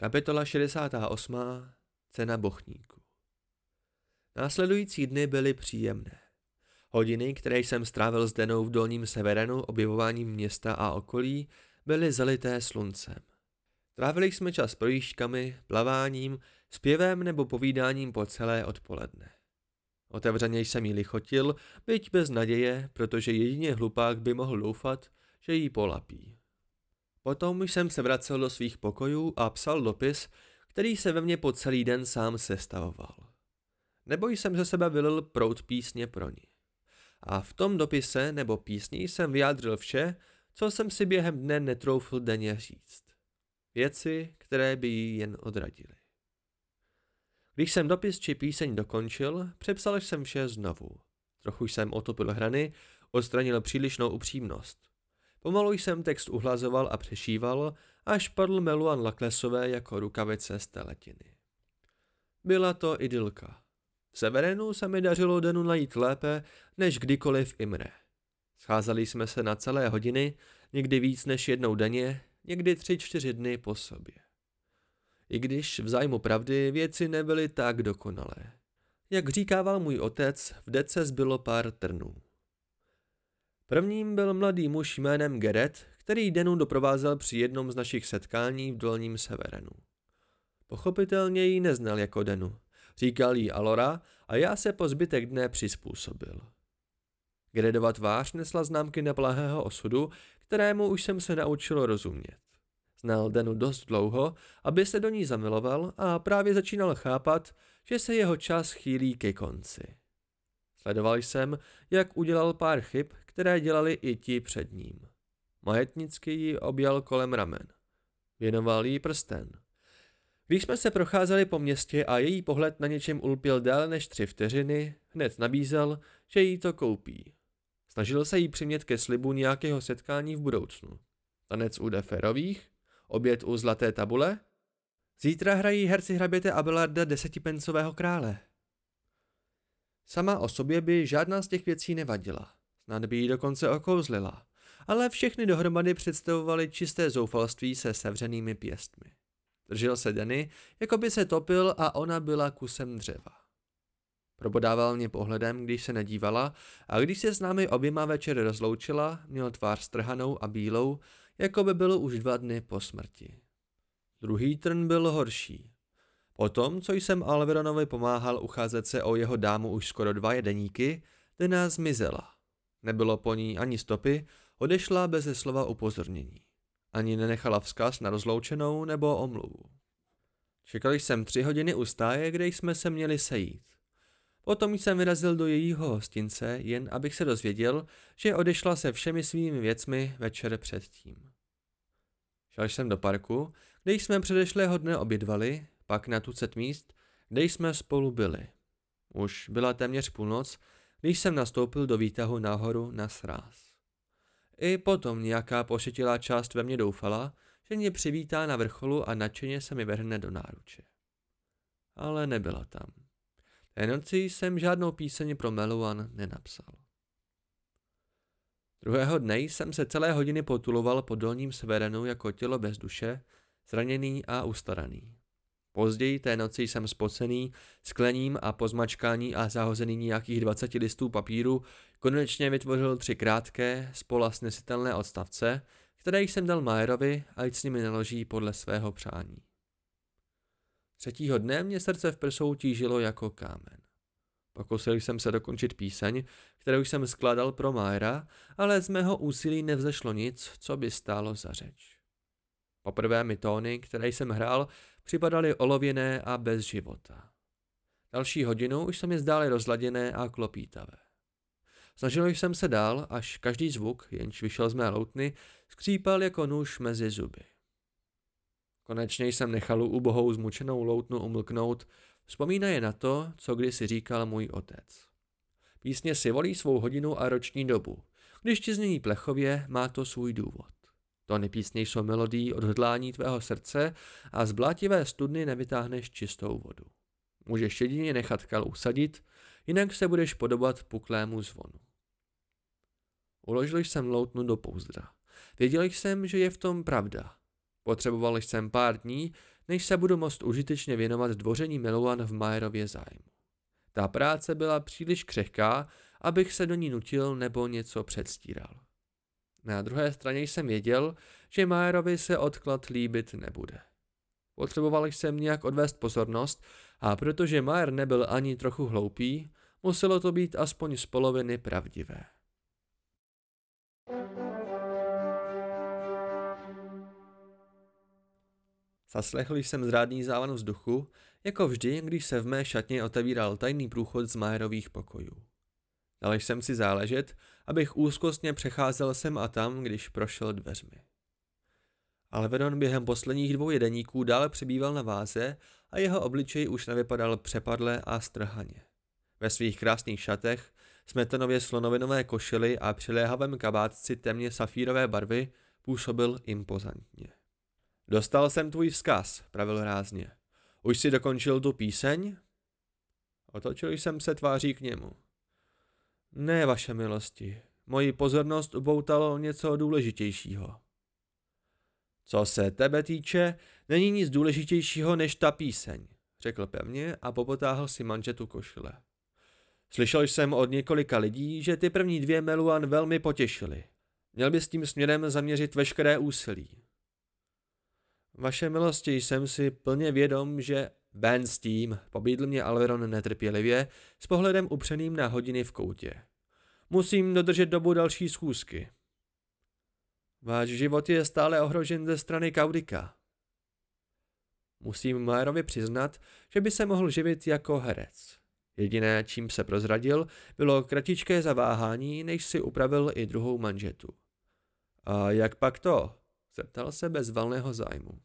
Kapitola 68. Cena bochníku Následující dny byly příjemné. Hodiny, které jsem strávil s Denou v dolním severenu objevováním města a okolí, byly zalité sluncem. Trávili jsme čas projížďkami, plaváním, zpěvem nebo povídáním po celé odpoledne. Otevřeně jsem jí lichotil, byť bez naděje, protože jedině hlupák by mohl doufat, že jí polapí. Potom jsem se vracel do svých pokojů a psal dopis, který se ve mně po celý den sám sestavoval. Nebo jsem ze sebe vylil prout písně pro ní. A v tom dopise nebo písni jsem vyjádřil vše, co jsem si během dne netroufl denně říct. Věci, které by ji jen odradily. Když jsem dopis či píseň dokončil, přepsal jsem vše znovu. Trochu jsem otopil hrany, odstranil přílišnou upřímnost. Pomalu jsem text uhlazoval a přešíval, až padl Meluan Laklesové jako rukavice z teletiny. Byla to idylka. V Severenu se mi dařilo denu najít lépe, než kdykoliv Imre. Scházeli jsme se na celé hodiny, někdy víc než jednou denně, někdy tři, čtyři dny po sobě. I když v zájmu pravdy věci nebyly tak dokonalé. Jak říkával můj otec, v dece zbylo pár trnů. Prvním byl mladý muž jménem Geret, který Denu doprovázel při jednom z našich setkání v Dolním Severenu. Pochopitelně ji neznal jako Denu. Říkal jí Alora a já se po zbytek dne přizpůsobil. Geredova tvář nesla známky neplahého osudu, kterému už jsem se naučil rozumět. Znal Denu dost dlouho, aby se do ní zamiloval a právě začínal chápat, že se jeho čas chýlí ke konci. Sledoval jsem, jak udělal pár chyb, které dělali i ti před ním. Majetnicky ji objal kolem ramen. Věnoval jí prsten. Když jsme se procházeli po městě a její pohled na něčem ulpěl déle než tři vteřiny, hned nabízel, že jí to koupí. Snažil se jí přimět ke slibu nějakého setkání v budoucnu. Tanec u Deferových? Oběd u Zlaté tabule? Zítra hrají herci hraběte Abelarda desetipencového krále. Sama o sobě by žádná z těch věcí nevadila. Snad by ji dokonce okouzlila. Ale všechny dohromady představovaly čisté zoufalství se sevřenými pěstmi. Držel se Denny, jako by se topil a ona byla kusem dřeva. Probodával mě pohledem, když se nedívala a když se s námi oběma večer rozloučila, měl tvář strhanou a bílou, jako by bylo už dva dny po smrti. Druhý trn byl horší. Potom, co jsem Alveronovi pomáhal ucházet se o jeho dámu už skoro dva jedeníky, Dena zmizela. Nebylo po ní ani stopy, odešla bez slova upozornění. Ani nenechala vzkaz na rozloučenou nebo omluvu. Čekal jsem tři hodiny u stáje, kde jsme se měli sejít. Potom jsem vyrazil do jejího hostince, jen abych se dozvěděl, že odešla se všemi svými věcmi večer předtím. Šel jsem do parku, kde jsme předešlého dne obědvali, pak na tucet míst, kde jsme spolu byli. Už byla téměř půlnoc, když jsem nastoupil do výtahu nahoru na sráz. I potom nějaká pošetilá část ve mně doufala, že mě přivítá na vrcholu a nadšeně se mi vrhne do náruče. Ale nebyla tam. Té noci jsem žádnou píseň pro Meluan nenapsal. Druhého dne jsem se celé hodiny potuloval po dolním severenu jako tělo bez duše, zraněný a ustaraný. Později té noci jsem spocený, sklením a pozmačkání a zahozený nějakých 20 listů papíru konečně vytvořil tři krátké, spola snesitelné odstavce, které jsem dal Majerovi, ať s nimi naloží podle svého přání. Třetího dne mě srdce v prsou tížilo jako kámen. Pokusil jsem se dokončit píseň, kterou jsem skládal pro Majera, ale z mého úsilí nevzešlo nic, co by stálo za řeč. Poprvé mi tóny, které jsem hrál, připadaly olověné a bez života. Další hodinu už se mi zdály rozladěné a klopítavé. Snažil jsem se dál, až každý zvuk, jenž vyšel z mé loutny, skřípal jako nůž mezi zuby. Konečně jsem nechal ubohou zmučenou loutnu umlknout, vzpomínaje na to, co kdysi říkal můj otec. Písně si volí svou hodinu a roční dobu. Když ti znění plechově, má to svůj důvod. To písně jsou melodii odhodlání tvého srdce a z blátivé studny nevytáhneš čistou vodu. Můžeš jedině nechat kal usadit, jinak se budeš podobat puklému zvonu. Uložil jsem loutnu do pouzdra. Věděl jsem, že je v tom pravda. Potřeboval jsem pár dní, než se budu moct užitečně věnovat dvoření Meluan v Majerově zájmu. Ta práce byla příliš křehká, abych se do ní nutil nebo něco předstíral. Na druhé straně jsem věděl, že Majerovi se odklad líbit nebude. Potřeboval jsem nějak odvést pozornost a protože Majer nebyl ani trochu hloupý, muselo to být aspoň z poloviny pravdivé. Zaslechl jsem zrádný závan vzduchu, jako vždy, když se v mé šatně otevíral tajný průchod z Majerových pokojů. Dal jsem si záležet, abych úzkostně přecházel sem a tam, když prošel dveřmi. Ale Vedon během posledních dvou jedeníků dále přebýval na váze a jeho obličej už nevypadal přepadle a strhaně. Ve svých krásných šatech, smetanově slonovinové košily a přiléhavém kabátci temně safírové barvy působil impozantně. Dostal jsem tvůj vzkaz, pravil rázně. Už si dokončil tu píseň? Otočil jsem se tváří k němu. Ne, vaše milosti. Moji pozornost upoutalo něco důležitějšího. Co se tebe týče, není nic důležitějšího než ta píseň, řekl pevně a popotáhl si manžetu košile. Slyšel jsem od několika lidí, že ty první dvě Meluan velmi potěšily. Měl by s tím směrem zaměřit veškeré úsilí. Vaše milosti jsem si plně vědom, že Ben s tím, pobídl mě Alveron netrpělivě, s pohledem upřeným na hodiny v koutě. Musím dodržet dobu další schůzky. Váš život je stále ohrožen ze strany Kaudika. Musím Majerovi přiznat, že by se mohl živit jako herec. Jediné, čím se prozradil, bylo kratičké zaváhání, než si upravil i druhou manžetu. A jak pak to? Zeptal se bez valného zájmu.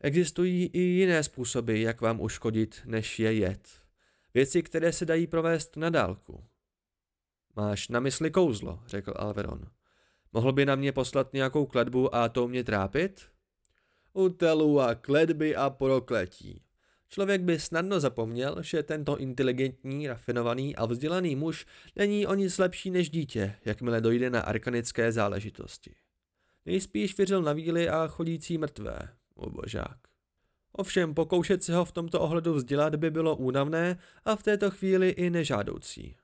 Existují i jiné způsoby, jak vám uškodit, než je jet. Věci, které se dají provést na dálku. Máš na mysli kouzlo, řekl Alveron. Mohl by na mě poslat nějakou kledbu a to mě trápit? Utelu a kledby a prokletí. Člověk by snadno zapomněl, že tento inteligentní, rafinovaný a vzdělaný muž není o nic lepší než dítě, jakmile dojde na arkanické záležitosti. Nejspíš věřil na víly a chodící mrtvé, obožák. Ovšem pokoušet se ho v tomto ohledu vzdělat by bylo únavné a v této chvíli i nežádoucí.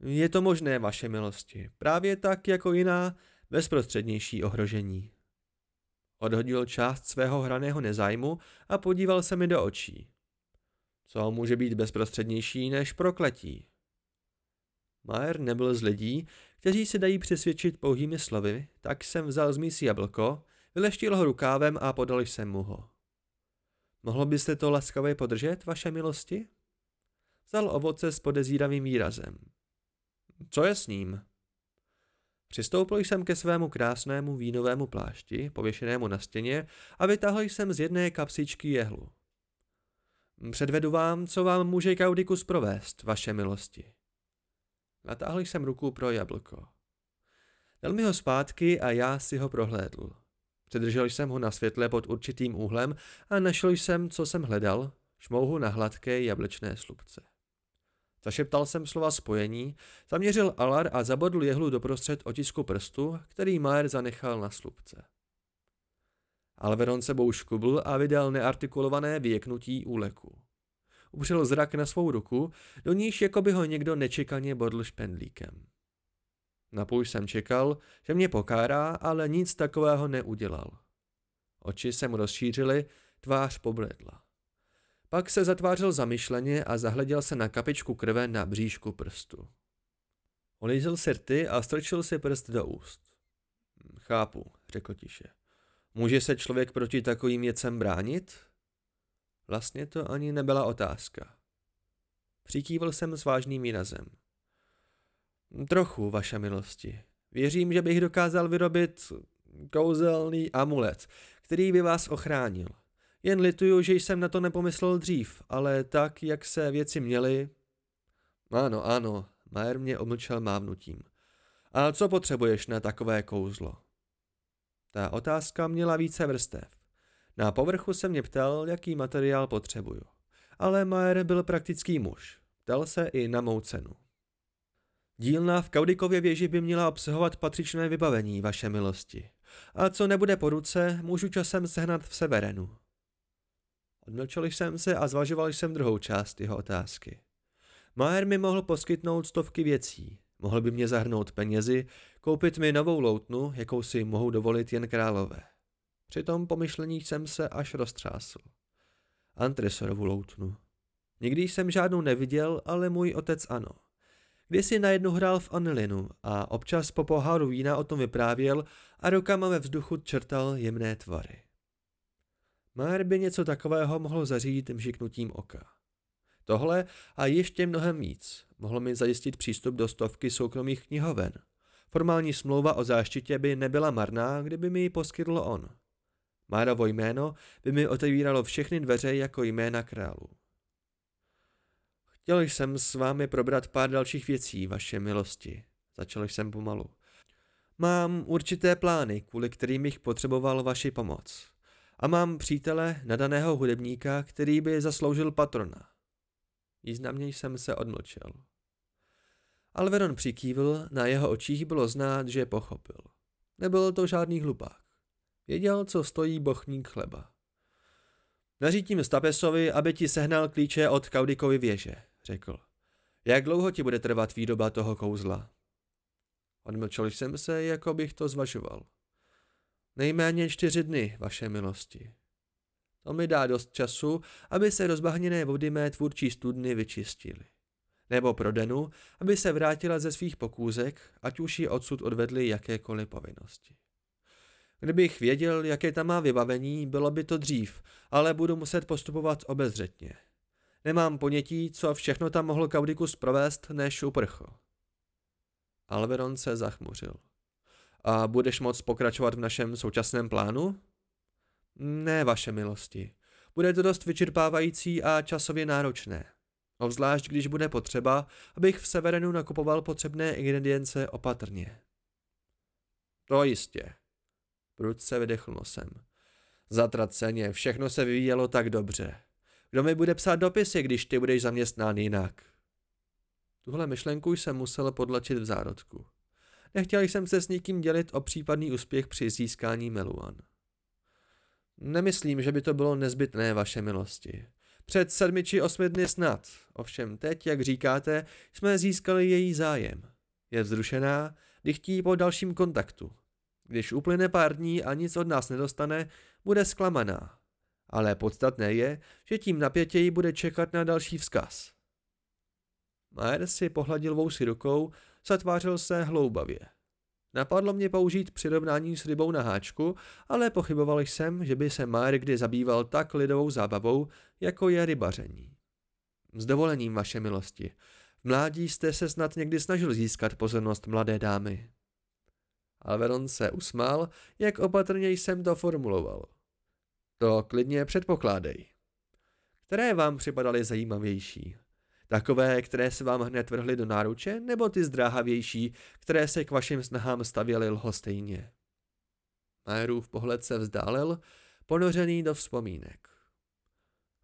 Je to možné, vaše milosti, právě tak jako jiná, bezprostřednější ohrožení. Odhodil část svého hraného nezájmu a podíval se mi do očí. Co může být bezprostřednější než prokletí? Majer nebyl z lidí, kteří se dají přesvědčit pouhými slovy, tak jsem vzal z mísí jablko, vyleštil ho rukávem a podal jsem mu ho. Mohl byste to laskavě podržet, vaše milosti? Vzal ovoce s podezíravým výrazem. Co je s ním? Přistoupil jsem ke svému krásnému vínovému plášti, pověšenému na stěně, a vytáhl jsem z jedné kapsičky jehlu. Předvedu vám, co vám může Kaudikus provést, vaše milosti. Natáhl jsem ruku pro jablko. Dal mi ho zpátky a já si ho prohlédl. Předržel jsem ho na světle pod určitým úhlem a našel jsem, co jsem hledal, šmouhu na hladké jablečné slupce. Zašeptal jsem slova spojení, zaměřil alar a zabodl jehlu doprostřed otisku prstu, který Majer zanechal na slupce. Alveron sebou škubl a vydal neartikulované vyjeknutí úleku. Upřel zrak na svou ruku, do níž jako by ho někdo nečekaně bodl špendlíkem. Napůj jsem čekal, že mě pokárá, ale nic takového neudělal. Oči se mu rozšířily, tvář pobledla. Pak se zatvářil zamyšleně a zahleděl se na kapičku krve na bříšku prstu. Olízl si rty a strčil si prst do úst. Chápu, řekl tiše. Může se člověk proti takovým věcem bránit? Vlastně to ani nebyla otázka. Přikývil jsem s vážným výrazem. Trochu, vaše milosti. Věřím, že bych dokázal vyrobit kouzelný amulet, který by vás ochránil. Jen lituju, že jsem na to nepomyslel dřív, ale tak, jak se věci měly... Ano, ano, Majer mě omlčel mávnutím. A co potřebuješ na takové kouzlo? Ta otázka měla více vrstev. Na povrchu se mě ptal, jaký materiál potřebuju. Ale Mayer byl praktický muž. Ptal se i na mou cenu. Dílna v Kaudikově věži by měla obsahovat patřičné vybavení, vaše milosti. A co nebude po ruce, můžu časem sehnat v Severenu. Odmlčel jsem se a zvažoval jsem druhou část jeho otázky. Maher mi mohl poskytnout stovky věcí. Mohl by mě zahrnout penězi, koupit mi novou loutnu, jakou si mohou dovolit jen králové. Při tom pomyšlení jsem se až roztřásl. Antresorovu loutnu. Nikdy jsem žádnou neviděl, ale můj otec ano. Kdysi najednou hrál v Anilinu a občas po poháru vína o tom vyprávěl a rukama ve vzduchu čertal jemné tvary. Maher by něco takového mohl zařídit mžiknutím oka. Tohle a ještě mnohem víc mohlo mi zajistit přístup do stovky soukromých knihoven. Formální smlouva o záštitě by nebyla marná, kdyby mi ji poskytl on. Márovo jméno by mi otevíralo všechny dveře jako jména králů. Chtěl jsem s vámi probrat pár dalších věcí, vaše milosti. Začal jsem pomalu. Mám určité plány, kvůli kterým bych potřeboval vaši pomoc. A mám přítele, nadaného hudebníka, který by zasloužil patrona. Významně jsem se odmlčel. Alveron přikývl, na jeho očích bylo znát, že pochopil. Nebyl to žádný hlupák. Věděl, co stojí bochník chleba. Nařídím Stapesovi, aby ti sehnal klíče od Kaudikovy věže, řekl. Jak dlouho ti bude trvat výdoba toho kouzla? Odmlčel jsem se, jako bych to zvažoval. Nejméně čtyři dny, vaše milosti. To mi dá dost času, aby se rozbahněné vody mé tvůrčí studny vyčistily. Nebo pro Denu, aby se vrátila ze svých pokůzek, ať už ji odsud odvedly jakékoliv povinnosti. Kdybych věděl, jaké tam má vybavení, bylo by to dřív, ale budu muset postupovat obezřetně. Nemám ponětí, co všechno tam mohl Kaudikus provést, než uprchl. Alveron se zachmuřil. A budeš moct pokračovat v našem současném plánu? Ne, vaše milosti. Bude to dost vyčerpávající a časově náročné. Obzvlášť, když bude potřeba, abych v Severenu nakupoval potřebné ingredience opatrně. To jistě. Prudce vydechl nosem. Zatraceně, všechno se vyvíjelo tak dobře. Kdo mi bude psát dopisy, když ty budeš zaměstnán jinak? Tuhle myšlenku jsem musel podlačit v zárodku. Nechtěl jsem se s nikým dělit o případný úspěch při získání Meluan. Nemyslím, že by to bylo nezbytné, vaše milosti. Před sedmi či osmi dny snad. Ovšem teď, jak říkáte, jsme získali její zájem. Je vzrušená, dychtí po dalším kontaktu. Když uplyne pár dní a nic od nás nedostane, bude zklamaná. Ale podstatné je, že tím napětěji bude čekat na další vzkaz. Maer si pohladil vousy rukou, zatvářil se hloubavě. Napadlo mě použít přirovnání s rybou na háčku, ale pochyboval jsem, že by se Maer kdy zabýval tak lidovou zábavou, jako je rybaření. S dovolením, vaše milosti. V mládí jste se snad někdy snažil získat pozornost mladé dámy. Alveron se usmál, jak opatrně jsem to formuloval. To klidně předpokládej. Které vám připadaly zajímavější? Takové, které se vám hned vrhly do náruče, nebo ty zdráhavější, které se k vašim snahám stavěly lhostejně? Majerův pohled se vzdálil, ponořený do vzpomínek.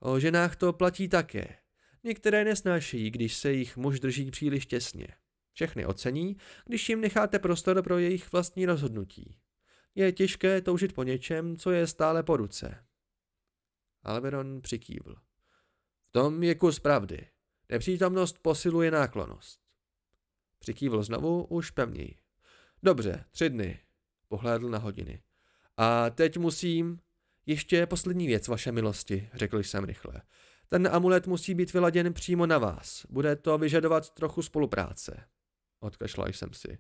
O ženách to platí také. Některé nesnášejí, když se jich muž drží příliš těsně. Všechny ocení, když jim necháte prostor pro jejich vlastní rozhodnutí. Je těžké toužit po něčem, co je stále po ruce. Alberon přikývl. V tom je kus pravdy. Nepřítomnost posiluje náklonost. Přikývl znovu, už pevněji. Dobře, tři dny. Pohlédl na hodiny. A teď musím... Ještě poslední věc, vaše milosti, řekl jsem rychle. Ten amulet musí být vyladěn přímo na vás. Bude to vyžadovat trochu spolupráce. Odkašlal jsem si.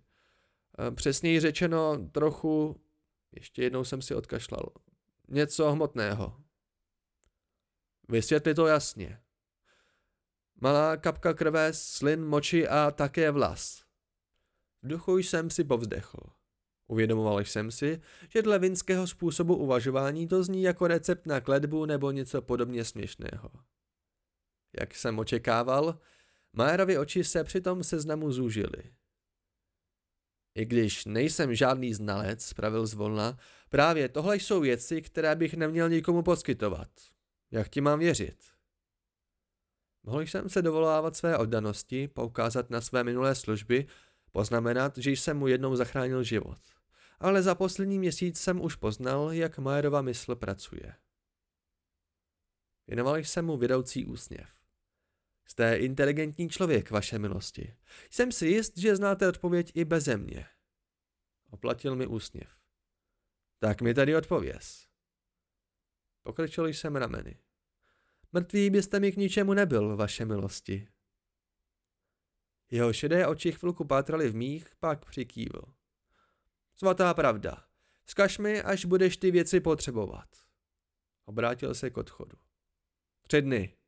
E, přesněji řečeno trochu... Ještě jednou jsem si odkašlal. Něco hmotného. Vysvětli to jasně. Malá kapka krve, slin, moči a také vlas. V duchu jsem si povzdechl. Uvědomoval jsem si, že dle vinského způsobu uvažování to zní jako recept na kledbu nebo něco podobně směšného. Jak jsem očekával, Majerovi oči se při tom seznamu zúžily. I když nejsem žádný znalec, pravil zvolna, právě tohle jsou věci, které bych neměl nikomu poskytovat. Jak ti mám věřit? Mohl jsem se dovolávat své oddanosti, poukázat na své minulé služby, poznamenat, že jsem mu jednou zachránil život. Ale za poslední měsíc jsem už poznal, jak Majerova mysl pracuje. Věnoval jsem mu vědoucí úsměv. Jste inteligentní člověk, vaše milosti. Jsem si jist, že znáte odpověď i beze mě. Oplatil mi úsměv. Tak mi tady odpověz. Pokrčil jsem rameny. Mrtvý byste mi k ničemu nebyl, vaše milosti. Jeho šedé oči chvilku pátraly v mých, pak přikývl. Svatá pravda. Zkaž mi, až budeš ty věci potřebovat. Obrátil se k odchodu. Tři dny,